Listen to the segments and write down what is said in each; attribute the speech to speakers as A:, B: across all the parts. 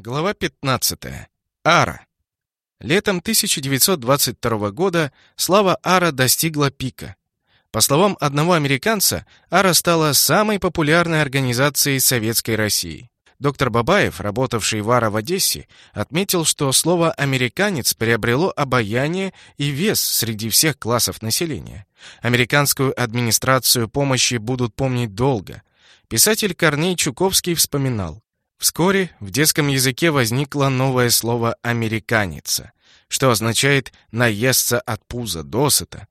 A: Глава 15. Ара. Летом 1922 года слава Ара достигла пика. По словам одного американца, Ара стала самой популярной организацией советской России. Доктор Бабаев, работавший в Ара в Одессе, отметил, что слово «американец» приобрело обаяние и вес среди всех классов населения. Американскую администрацию помощи будут помнить долго. Писатель Корней Чуковский вспоминал, Вскоре в детском языке возникло новое слово «американица», что означает «наесться от пуза досыта».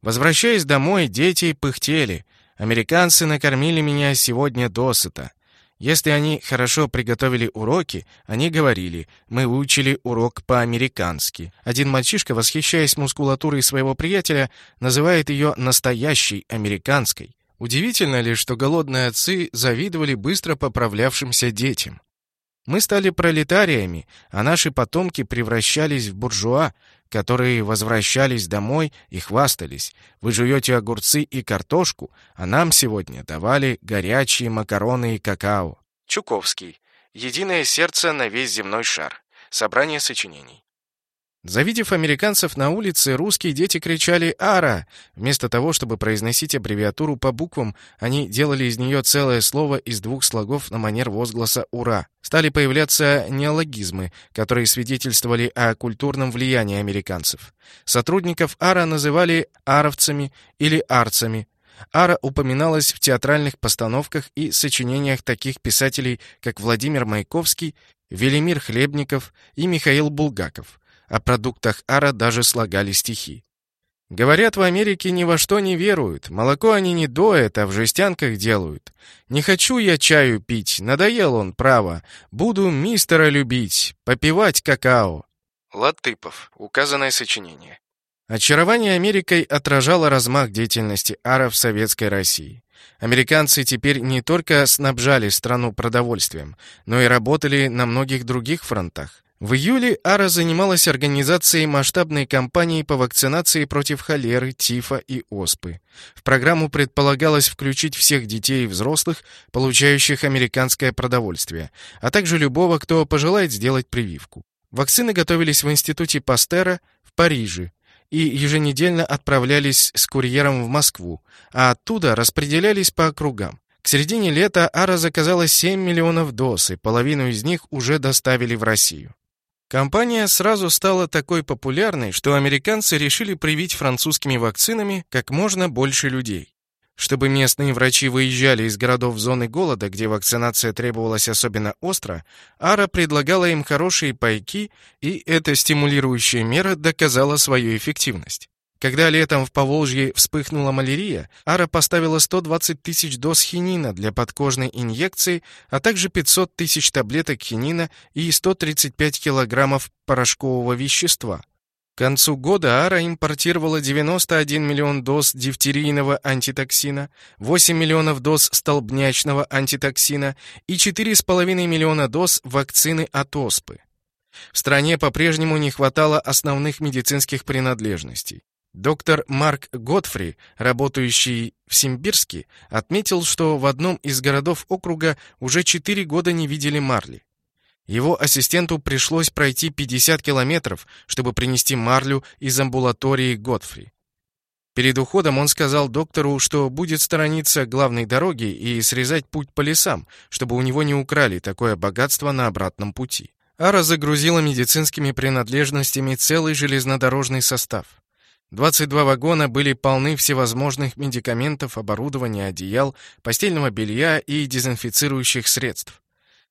A: Возвращаясь домой, дети пыхтели. «Американцы накормили меня сегодня досыта». Если они хорошо приготовили уроки, они говорили «мы выучили урок по-американски». Один мальчишка, восхищаясь мускулатурой своего приятеля, называет ее «настоящей американской». Удивительно ли, что голодные отцы завидовали быстро поправлявшимся детям? Мы стали пролетариями, а наши потомки превращались в буржуа, которые возвращались домой и хвастались. Вы жуете огурцы и картошку, а нам сегодня давали горячие макароны и какао. Чуковский. Единое сердце на весь земной шар. Собрание сочинений. Завидев американцев на улице, русские дети кричали «Ара!». Вместо того, чтобы произносить аббревиатуру по буквам, они делали из нее целое слово из двух слогов на манер возгласа «Ура!». Стали появляться неологизмы, которые свидетельствовали о культурном влиянии американцев. Сотрудников Ара называли аровцами или арцами. Ара упоминалась в театральных постановках и сочинениях таких писателей, как Владимир Маяковский, Велимир Хлебников и Михаил Булгаков. О продуктах Ара даже слагали стихи. Говорят, в Америке ни во что не веруют. Молоко они не доят, а в жестянках делают. Не хочу я чаю пить, надоел он, право. Буду мистера любить, попивать какао. Латыпов. Указанное сочинение. Очарование Америкой отражало размах деятельности Ара в Советской России. Американцы теперь не только снабжали страну продовольствием, но и работали на многих других фронтах. В июле Ара занималась организацией масштабной кампании по вакцинации против холеры, тифа и оспы. В программу предполагалось включить всех детей и взрослых, получающих американское продовольствие, а также любого, кто пожелает сделать прививку. Вакцины готовились в Институте Пастера в Париже и еженедельно отправлялись с курьером в Москву, а оттуда распределялись по округам. К середине лета Ара заказала 7 миллионов доз, и половину из них уже доставили в Россию. Компания сразу стала такой популярной, что американцы решили привить французскими вакцинами как можно больше людей. Чтобы местные врачи выезжали из городов зоны голода, где вакцинация требовалась особенно остро, Ара предлагала им хорошие пайки, и эта стимулирующая мера доказала свою эффективность. Когда летом в Поволжье вспыхнула малярия, Ара поставила 120 тысяч доз хинина для подкожной инъекции, а также 500 тысяч таблеток хинина и 135 килограммов порошкового вещества. К концу года Ара импортировала 91 миллион доз дифтерийного антитоксина, 8 миллионов доз столбнячного антитоксина и 4,5 миллиона доз вакцины от оспы. В стране по-прежнему не хватало основных медицинских принадлежностей. Доктор Марк Готфри, работающий в Симбирске, отметил, что в одном из городов округа уже 4 года не видели марли. Его ассистенту пришлось пройти 50 километров, чтобы принести марлю из амбулатории Готфри. Перед уходом он сказал доктору, что будет сторониться главной дороги и срезать путь по лесам, чтобы у него не украли такое богатство на обратном пути. Ара загрузила медицинскими принадлежностями целый железнодорожный состав. 22 вагона были полны всевозможных медикаментов, оборудования, одеял, постельного белья и дезинфицирующих средств.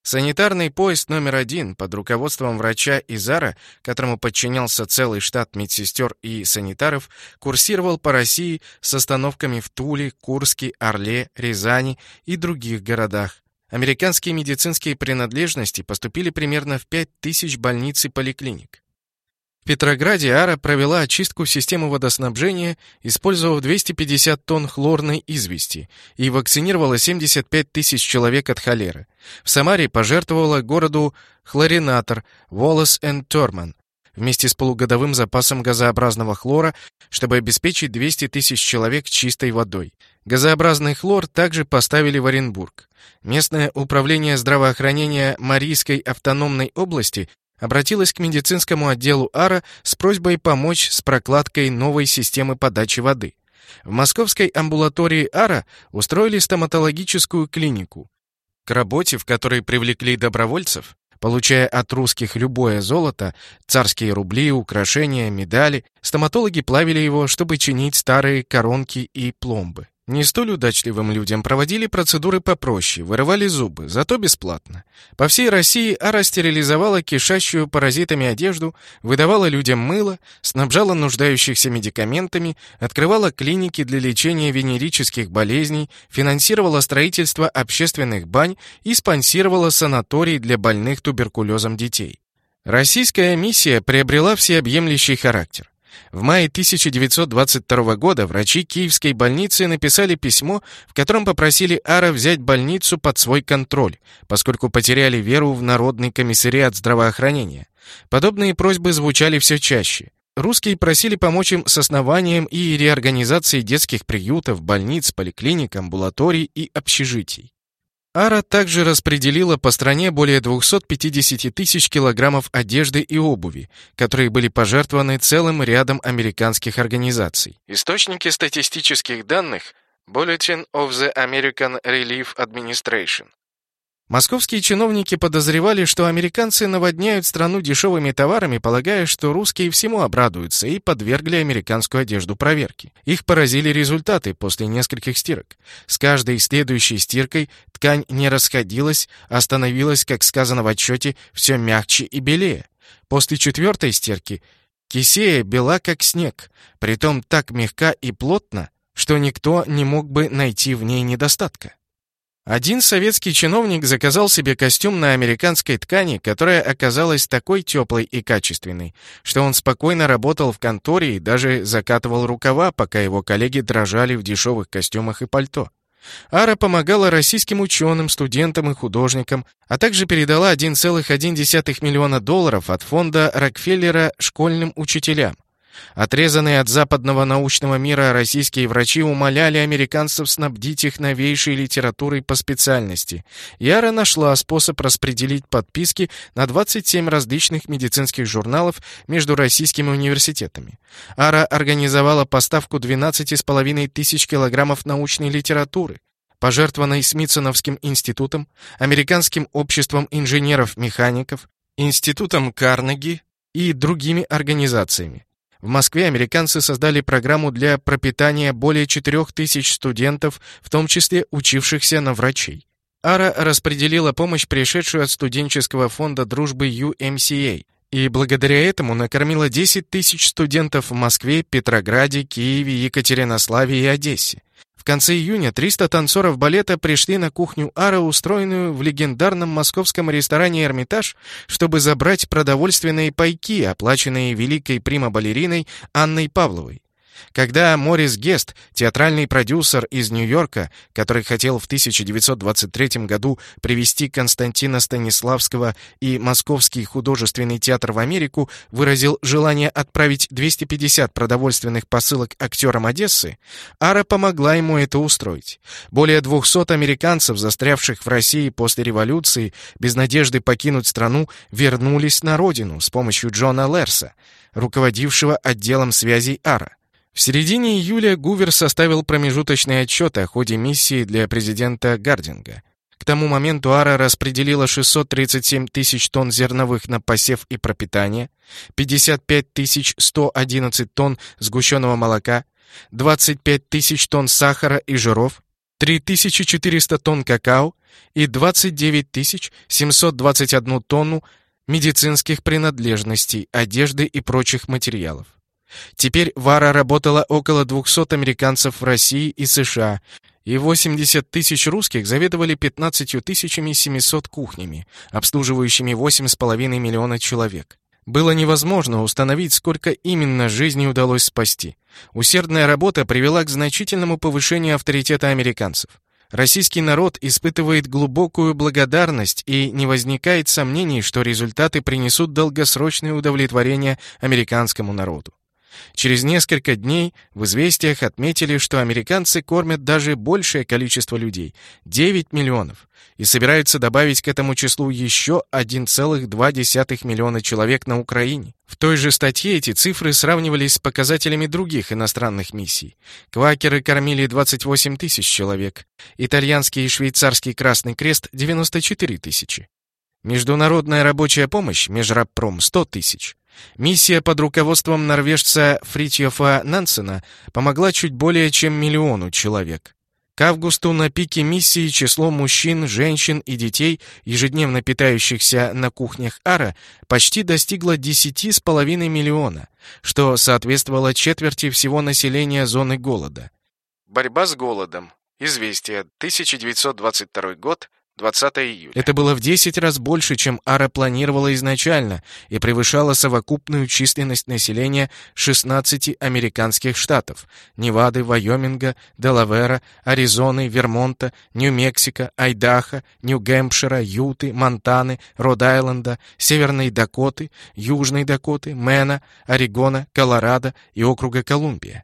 A: Санитарный поезд номер один под руководством врача Изара, которому подчинялся целый штат медсестер и санитаров, курсировал по России с остановками в Туле, Курске, Орле, Рязани и других городах. Американские медицинские принадлежности поступили примерно в 5000 больниц и поликлиник. В Петрограде Ара провела очистку системы водоснабжения, использовав 250 тонн хлорной извести, и вакцинировала 75 тысяч человек от холеры. В Самаре пожертвовала городу хлоринатор Wallace энд Торман. вместе с полугодовым запасом газообразного хлора, чтобы обеспечить 200 тысяч человек чистой водой. Газообразный хлор также поставили в Оренбург. Местное управление здравоохранения Марийской автономной области обратилось к медицинскому отделу АРА с просьбой помочь с прокладкой новой системы подачи воды. В московской амбулатории АРА устроили стоматологическую клинику. К работе, в которой привлекли добровольцев, получая от русских любое золото, царские рубли, украшения, медали, стоматологи плавили его, чтобы чинить старые коронки и пломбы. Не столь удачливым людям проводили процедуры попроще, вырывали зубы, зато бесплатно. По всей России Ара стерилизовала кишащую паразитами одежду, выдавала людям мыло, снабжала нуждающихся медикаментами, открывала клиники для лечения венерических болезней, финансировала строительство общественных бань и спонсировала санаторий для больных туберкулезом детей. Российская миссия приобрела всеобъемлющий характер. В мае 1922 года врачи Киевской больницы написали письмо, в котором попросили Ара взять больницу под свой контроль, поскольку потеряли веру в Народный комиссариат здравоохранения. Подобные просьбы звучали все чаще. Русские просили помочь им с основанием и реорганизацией детских приютов, больниц, поликлиник, амбулаторий и общежитий. Ара также распределила по стране более 250 тысяч килограммов одежды и обуви, которые были пожертвованы целым рядом американских организаций. Источники статистических данных Bulletin of the American Relief Administration. Московские чиновники подозревали, что американцы наводняют страну дешевыми товарами, полагая, что русские всему обрадуются, и подвергли американскую одежду проверке. Их поразили результаты после нескольких стирок. С каждой следующей стиркой ткань не расходилась, а становилась, как сказано в отчете, все мягче и белее. После четвертой стирки кисея бела, как снег, притом так мягка и плотна, что никто не мог бы найти в ней недостатка. Один советский чиновник заказал себе костюм на американской ткани, которая оказалась такой теплой и качественной, что он спокойно работал в конторе и даже закатывал рукава, пока его коллеги дрожали в дешевых костюмах и пальто. Ара помогала российским ученым, студентам и художникам, а также передала 1,1 миллиона долларов от фонда Рокфеллера школьным учителям. Отрезанные от западного научного мира российские врачи умоляли американцев снабдить их новейшей литературой по специальности. Яра нашла способ распределить подписки на 27 различных медицинских журналов между российскими университетами. Ара организовала поставку 12,5 тысяч килограммов научной литературы, пожертвованной Смитсоновским институтом, Американским обществом инженеров-механиков, Институтом Карнеги и другими организациями. В Москве американцы создали программу для пропитания более 4000 студентов, в том числе учившихся на врачей. Ара распределила помощь, пришедшую от студенческого фонда дружбы UMCA, и благодаря этому накормила 10 тысяч студентов в Москве, Петрограде, Киеве, Екатеринославе и Одессе. В конце июня 300 танцоров балета пришли на кухню Ара, устроенную в легендарном московском ресторане «Эрмитаж», чтобы забрать продовольственные пайки, оплаченные великой прима-балериной Анной Павловой. Когда Морис Гест, театральный продюсер из Нью-Йорка, который хотел в 1923 году привести Константина Станиславского и Московский художественный театр в Америку, выразил желание отправить 250 продовольственных посылок актерам Одессы, Ара помогла ему это устроить. Более 200 американцев, застрявших в России после революции, без надежды покинуть страну, вернулись на родину с помощью Джона Лерса, руководившего отделом связей Ара. В середине июля Гувер составил промежуточный отчет о ходе миссии для президента Гардинга. К тому моменту Ара распределила 637 тысяч тонн зерновых на посев и пропитание, 55 111 тонн сгущенного молока, 25 тысяч тонн сахара и жиров, 3400 тонн какао и 29 721 тонну медицинских принадлежностей, одежды и прочих материалов. Теперь Вара работала около 200 американцев в России и США, и 80 тысяч русских заведовали 15 тысячами 700 кухнями, обслуживающими 8,5 миллиона человек. Было невозможно установить, сколько именно жизней удалось спасти. Усердная работа привела к значительному повышению авторитета американцев. Российский народ испытывает глубокую благодарность и не возникает сомнений, что результаты принесут долгосрочное удовлетворение американскому народу. Через несколько дней в известиях отметили, что американцы кормят даже большее количество людей — 9 миллионов, и собираются добавить к этому числу еще 1,2 миллиона человек на Украине. В той же статье эти цифры сравнивались с показателями других иностранных миссий. Квакеры кормили 28 тысяч человек, итальянский и швейцарский Красный Крест — 94 тысячи. Международная рабочая помощь, Межрабпром, 100 тысяч. Миссия под руководством норвежца Фритьёфа Нансена помогла чуть более чем миллиону человек. К августу на пике миссии число мужчин, женщин и детей, ежедневно питающихся на кухнях Ара, почти достигло 10,5 миллиона, что соответствовало четверти всего населения зоны голода. Борьба с голодом. Известие. 1922 год. 20 июля. Это было в 10 раз больше, чем Ара планировала изначально, и превышало совокупную численность населения 16 американских штатов — Невады, Вайоминга, Делавера, Аризоны, Вермонта, Нью-Мексико, Айдахо, Нью-Гэмпшира, Юты, Монтаны, Род-Айленда, Северной Дакоты, Южной Дакоты, Мэна, Орегона, Колорадо и округа Колумбия.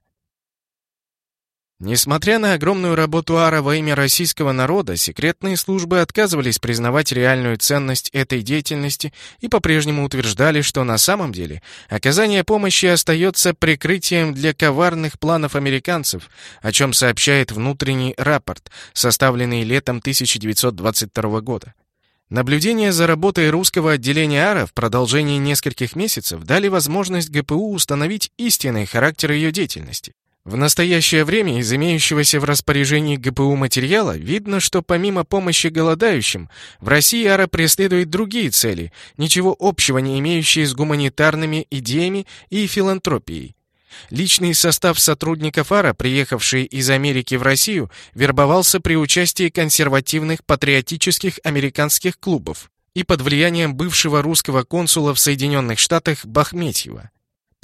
A: Несмотря на огромную работу Ара во имя российского народа, секретные службы отказывались признавать реальную ценность этой деятельности и по-прежнему утверждали, что на самом деле оказание помощи остается прикрытием для коварных планов американцев, о чем сообщает внутренний рапорт, составленный летом 1922 года. Наблюдения за работой русского отделения АРА в продолжении нескольких месяцев дали возможность ГПУ установить истинный характер ее деятельности. В настоящее время из имеющегося в распоряжении ГПУ материала видно, что помимо помощи голодающим, в России АРА преследует другие цели, ничего общего не имеющие с гуманитарными идеями и филантропией. Личный состав сотрудников АРА, приехавший из Америки в Россию, вербовался при участии консервативных патриотических американских клубов и под влиянием бывшего русского консула в Соединенных Штатах Бахметьева.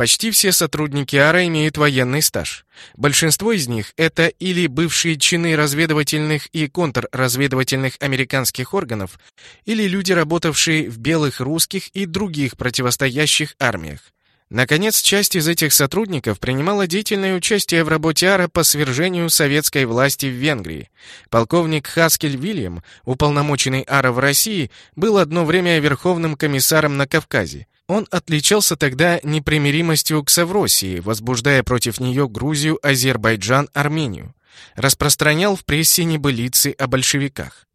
A: Почти все сотрудники АРА имеют военный стаж. Большинство из них — это или бывшие чины разведывательных и контрразведывательных американских органов, или люди, работавшие в белых русских и других противостоящих армиях. Наконец, часть из этих сотрудников принимала деятельное участие в работе АРА по свержению советской власти в Венгрии. Полковник Хаскель Вильям, уполномоченный АРА в России, был одно время верховным комиссаром на Кавказе. Он отличался тогда непримиримостью к Савросии, возбуждая против нее Грузию, Азербайджан, Армению. Распространял в прессе небылицы о большевиках.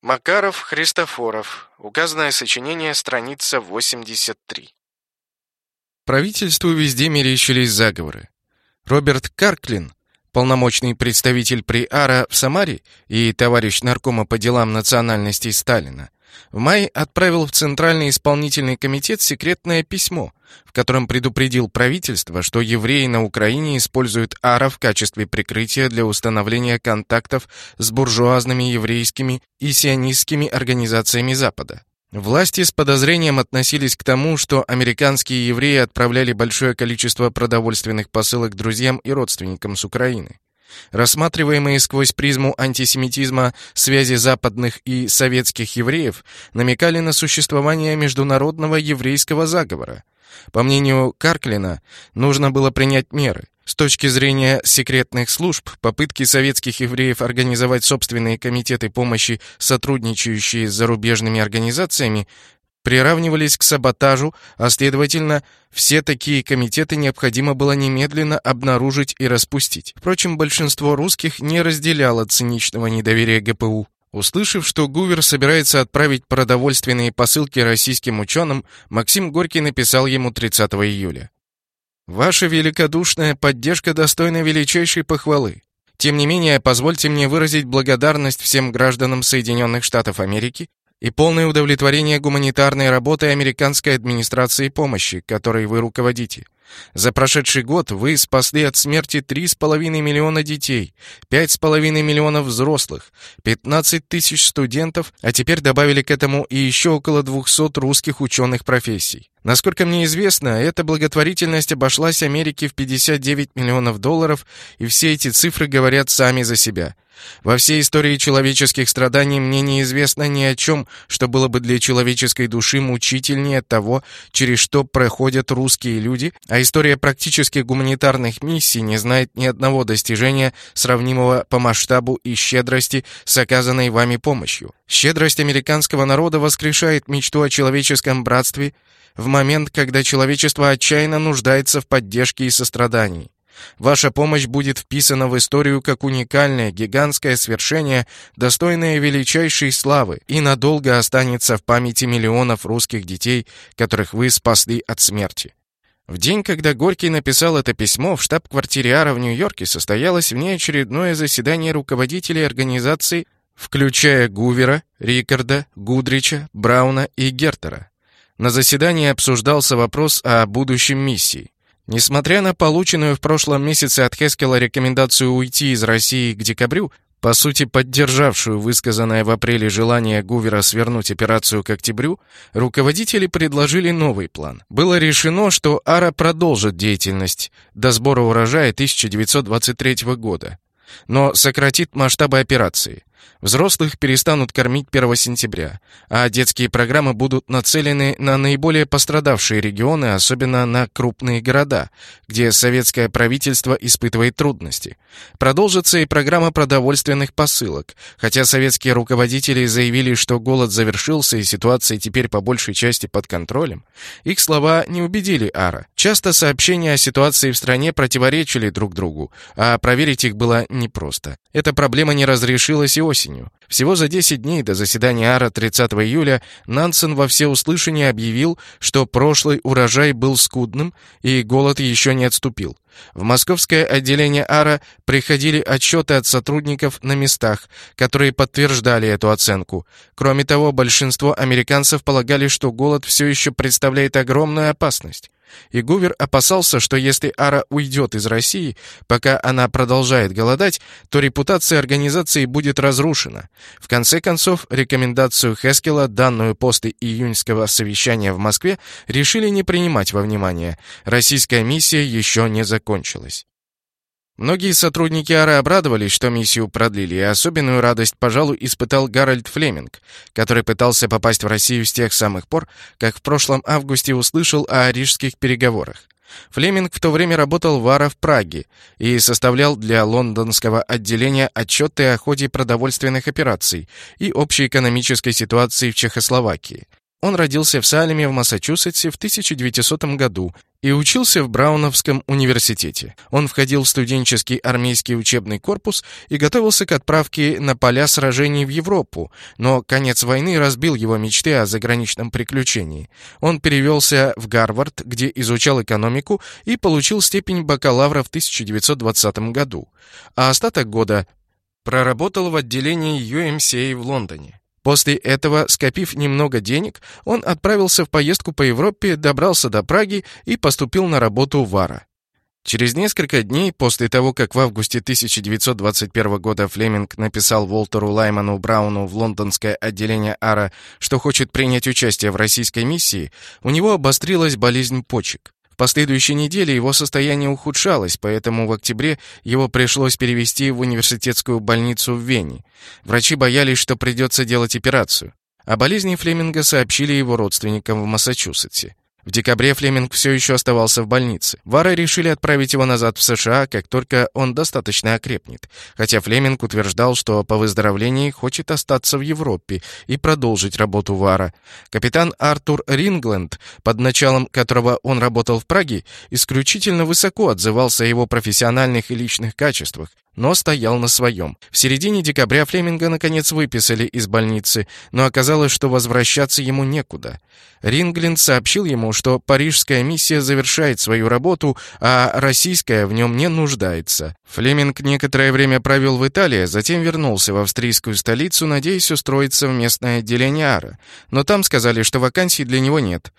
A: Макаров, Христофоров. Указанное сочинение, страница 83. Правительству везде мерещились заговоры. Роберт Карклин, полномочный представитель при АРА в Самаре и товарищ наркома по делам национальностей Сталина, в мае отправил в Центральный исполнительный комитет секретное письмо, в котором предупредил правительство, что евреи на Украине используют АРА в качестве прикрытия для установления контактов с буржуазными еврейскими и сионистскими организациями Запада. Власти с подозрением относились к тому, что американские евреи отправляли большое количество продовольственных посылок друзьям и родственникам с Украины. Рассматриваемые сквозь призму антисемитизма связи западных и советских евреев намекали на существование международного еврейского заговора. По мнению Карклина, нужно было принять меры. С точки зрения секретных служб, попытки советских евреев организовать собственные комитеты помощи, сотрудничающие с зарубежными организациями, приравнивались к саботажу, а следовательно, все такие комитеты необходимо было немедленно обнаружить и распустить. Впрочем, большинство русских не разделяло циничного недоверия ГПУ. Услышав, что Гувер собирается отправить продовольственные посылки российским ученым, Максим Горький написал ему 30 июля. «Ваша великодушная поддержка достойна величайшей похвалы. Тем не менее, позвольте мне выразить благодарность всем гражданам Соединенных Штатов Америки и полное удовлетворение гуманитарной работой американской администрации помощи, которой вы руководите. За прошедший год вы спасли от смерти 3,5 миллиона детей, 5,5 миллионов взрослых, 15 тысяч студентов, а теперь добавили к этому и еще около 200 русских ученых профессий. Насколько мне известно, эта благотворительность обошлась Америке в 59 миллионов долларов, и все эти цифры говорят сами за себя. Во всей истории человеческих страданий мне неизвестно ни о чем, что было бы для человеческой души мучительнее того, через что проходят русские люди, а история практических гуманитарных миссий не знает ни одного достижения, сравнимого по масштабу и щедрости с оказанной вами помощью. Щедрость американского народа воскрешает мечту о человеческом братстве в момент, когда человечество отчаянно нуждается в поддержке и сострадании. Ваша помощь будет вписана в историю как уникальное, гигантское свершение, достойное величайшей славы, и надолго останется в памяти миллионов русских детей, которых вы спасли от смерти. В день, когда Горький написал это письмо, в штаб-квартире Ара в Нью-Йорке состоялось внеочередное заседание руководителей организации, включая Гувера, Рикарда, Гудрича, Брауна и Гертера. На заседании обсуждался вопрос о будущем миссии. Несмотря на полученную в прошлом месяце от Хескела рекомендацию уйти из России к декабрю, по сути поддержавшую высказанное в апреле желание Гувера свернуть операцию к октябрю, руководители предложили новый план. Было решено, что АРА продолжит деятельность до сбора урожая 1923 года, но сократит масштабы операции. Взрослых перестанут кормить 1 сентября, а детские программы будут нацелены на наиболее пострадавшие регионы, особенно на крупные города, где советское правительство испытывает трудности. Продолжится и программа продовольственных посылок, хотя советские руководители заявили, что голод завершился и ситуация теперь по большей части под контролем. Их слова не убедили Ара. Часто сообщения о ситуации в стране противоречили друг другу, а проверить их было непросто. Эта проблема не разрешилась и осенью. Всего за 10 дней до заседания Ара 30 июля Нансен во всеуслышание объявил, что прошлый урожай был скудным и голод еще не отступил. В московское отделение АРА приходили отчеты от сотрудников на местах, которые подтверждали эту оценку. Кроме того, большинство американцев полагали, что голод все еще представляет огромную опасность. И Гувер опасался, что если Ара уйдет из России, пока она продолжает голодать, то репутация организации будет разрушена. В конце концов, рекомендацию Хескела, данную после июньского совещания в Москве, решили не принимать во внимание. Российская миссия еще не закончилась. Многие сотрудники АРА обрадовались, что миссию продлили, и особенную радость, пожалуй, испытал Гарольд Флеминг, который пытался попасть в Россию с тех самых пор, как в прошлом августе услышал о рижских переговорах. Флеминг в то время работал в АРА в Праге и составлял для лондонского отделения отчеты о ходе продовольственных операций и общей экономической ситуации в Чехословакии. Он родился в Салеме в Массачусетсе в 1900 году и учился в Брауновском университете. Он входил в студенческий армейский учебный корпус и готовился к отправке на поля сражений в Европу, но конец войны разбил его мечты о заграничном приключении. Он перевелся в Гарвард, где изучал экономику и получил степень бакалавра в 1920 году, а остаток года проработал в отделении UMCA в Лондоне. После этого, скопив немного денег, он отправился в поездку по Европе, добрался до Праги и поступил на работу в Ара. Через несколько дней после того, как в августе 1921 года Флеминг написал Волтеру Лайману Брауну в лондонское отделение АРА, что хочет принять участие в российской миссии, у него обострилась болезнь почек. В последующей неделе его состояние ухудшалось, поэтому в октябре его пришлось перевести в университетскую больницу в Вене. Врачи боялись, что придется делать операцию. О болезни Флеминга сообщили его родственникам в Массачусетсе. В декабре Флеминг все еще оставался в больнице. Вара решили отправить его назад в США, как только он достаточно окрепнет. Хотя Флеминг утверждал, что по выздоровлении хочет остаться в Европе и продолжить работу Вара. Капитан Артур Рингленд, под началом которого он работал в Праге, исключительно высоко отзывался о его профессиональных и личных качествах но стоял на своем. В середине декабря Флеминга наконец выписали из больницы, но оказалось, что возвращаться ему некуда. Ринглин сообщил ему, что парижская миссия завершает свою работу, а российская в нем не нуждается. Флеминг некоторое время провел в Италии, затем вернулся в австрийскую столицу, надеясь устроиться в местное отделение АРА, но там сказали, что вакансий для него нет.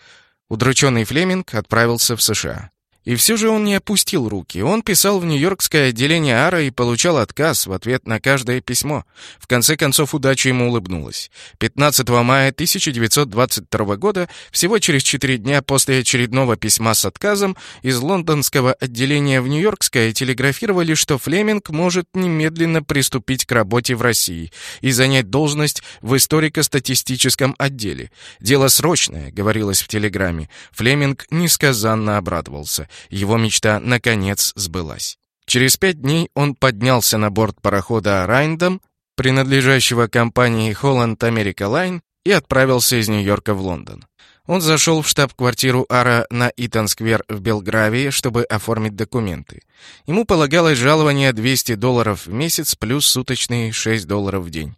A: Удрученный Флеминг отправился в США. И все же он не опустил руки. Он писал в Нью-Йоркское отделение Ара и получал отказ в ответ на каждое письмо. В конце концов, удача ему улыбнулась. 15 мая 1922 года, всего через четыре дня после очередного письма с отказом, из лондонского отделения в Нью-Йоркское телеграфировали, что Флеминг может немедленно приступить к работе в России и занять должность в историко-статистическом отделе. «Дело срочное», — говорилось в телеграмме. Флеминг несказанно обрадовался. Его мечта, наконец, сбылась. Через пять дней он поднялся на борт парохода «Райндом», принадлежащего компании Holland America Line, и отправился из Нью-Йорка в Лондон. Он зашел в штаб-квартиру Ара на Итан-сквер в Белгравии, чтобы оформить документы. Ему полагалось жалование 200 долларов в месяц плюс суточные 6 долларов в день.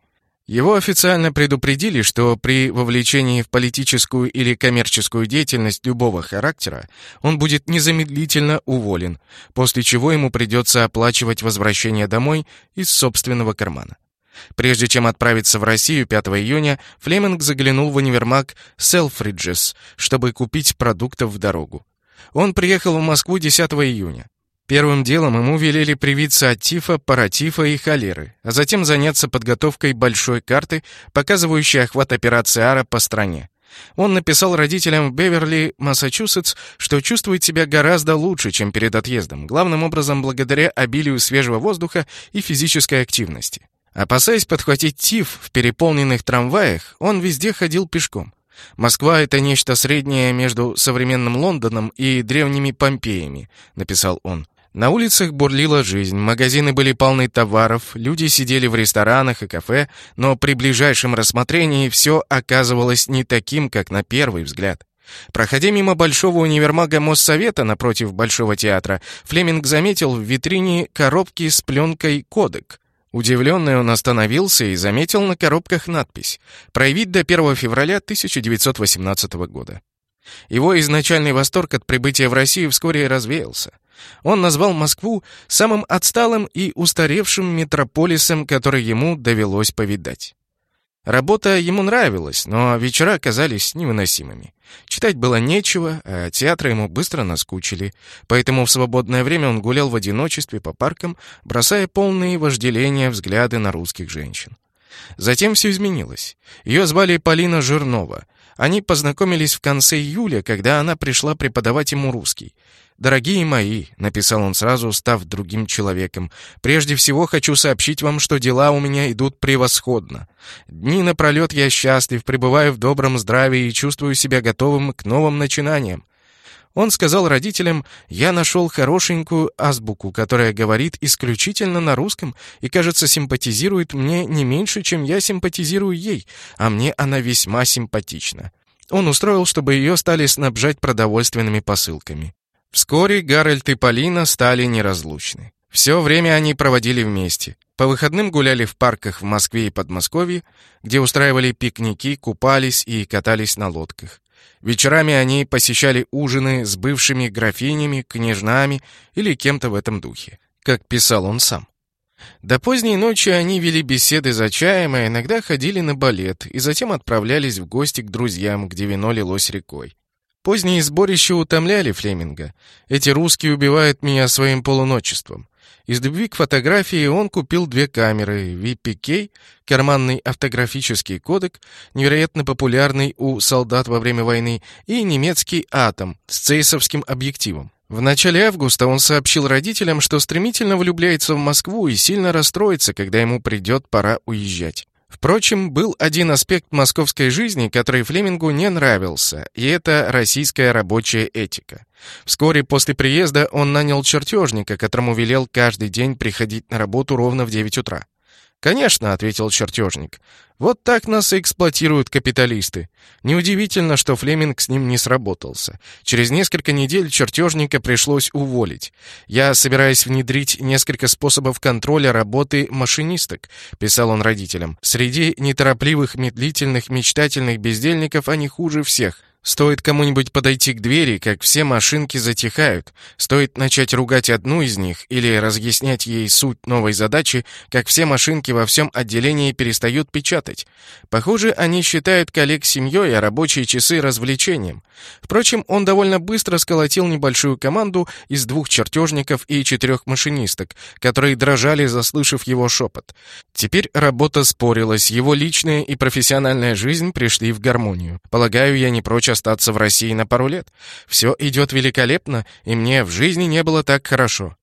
A: Его официально предупредили, что при вовлечении в политическую или коммерческую деятельность любого характера он будет незамедлительно уволен, после чего ему придется оплачивать возвращение домой из собственного кармана. Прежде чем отправиться в Россию 5 июня, Флеминг заглянул в универмаг Селфриджес, чтобы купить продуктов в дорогу. Он приехал в Москву 10 июня. Первым делом ему велели привиться от тифа, паратифа и холеры, а затем заняться подготовкой большой карты, показывающей охват операции АРА по стране. Он написал родителям в Беверли, Массачусетс, что чувствует себя гораздо лучше, чем перед отъездом, главным образом благодаря обилию свежего воздуха и физической активности. Опасаясь подхватить тиф в переполненных трамваях, он везде ходил пешком. «Москва — это нечто среднее между современным Лондоном и древними Помпеями», — написал он. На улицах бурлила жизнь, магазины были полны товаров, люди сидели в ресторанах и кафе, но при ближайшем рассмотрении все оказывалось не таким, как на первый взгляд. Проходя мимо большого универмага Моссовета напротив Большого театра, Флеминг заметил в витрине коробки с пленкой «Кодек». Удивленный он остановился и заметил на коробках надпись «Проявить до 1 февраля 1918 года». Его изначальный восторг от прибытия в Россию вскоре развеялся. Он назвал Москву самым отсталым и устаревшим метрополисом, который ему довелось повидать. Работа ему нравилась, но вечера оказались невыносимыми. Читать было нечего, а театры ему быстро наскучили, поэтому в свободное время он гулял в одиночестве по паркам, бросая полные вожделения взгляды на русских женщин. Затем все изменилось. Ее звали Полина Жирнова. Они познакомились в конце июля, когда она пришла преподавать ему русский. «Дорогие мои», — написал он сразу, став другим человеком, «прежде всего хочу сообщить вам, что дела у меня идут превосходно. Дни напролет я счастлив, пребываю в добром здравии и чувствую себя готовым к новым начинаниям. Он сказал родителям, «Я нашел хорошенькую азбуку, которая говорит исключительно на русском и, кажется, симпатизирует мне не меньше, чем я симпатизирую ей, а мне она весьма симпатична». Он устроил, чтобы ее стали снабжать продовольственными посылками. Вскоре Гарольд и Полина стали неразлучны. Все время они проводили вместе. По выходным гуляли в парках в Москве и Подмосковье, где устраивали пикники, купались и катались на лодках. Вечерами они посещали ужины с бывшими графинями, княжнами или кем-то в этом духе, как писал он сам. До поздней ночи они вели беседы за чаем, а иногда ходили на балет и затем отправлялись в гости к друзьям, где вино лилось рекой. Поздние сборища утомляли Флеминга. Эти русские убивают меня своим полуночеством. Из любви к фотографии он купил две камеры VPK, карманный автографический кодек, невероятно популярный у солдат во время войны, и немецкий «Атом» с цейсовским объективом. В начале августа он сообщил родителям, что стремительно влюбляется в Москву и сильно расстроится, когда ему придет пора уезжать. Впрочем, был один аспект московской жизни, который Флемингу не нравился, и это российская рабочая этика. Вскоре после приезда он нанял чертежника, которому велел каждый день приходить на работу ровно в 9 утра. «Конечно», — ответил чертежник. «Вот так нас и эксплуатируют капиталисты. Неудивительно, что Флеминг с ним не сработался. Через несколько недель чертежника пришлось уволить. Я собираюсь внедрить несколько способов контроля работы машинисток», — писал он родителям. «Среди неторопливых, медлительных, мечтательных бездельников они хуже всех. Стоит кому-нибудь подойти к двери, как все машинки затихают. Стоит начать ругать одну из них или разъяснять ей суть новой задачи, как все машинки во всем отделении перестают печатать. Похоже, они считают коллег семьей, а рабочие часы развлечением. Впрочем, он довольно быстро сколотил небольшую команду из двух чертежников и четырех машинисток, которые дрожали, заслышав его шепот. Теперь работа спорилась, его личная и профессиональная жизнь пришли в гармонию. Полагаю, я не прочь остаться в России на пару лет. Все идет великолепно, и мне в жизни не было так хорошо.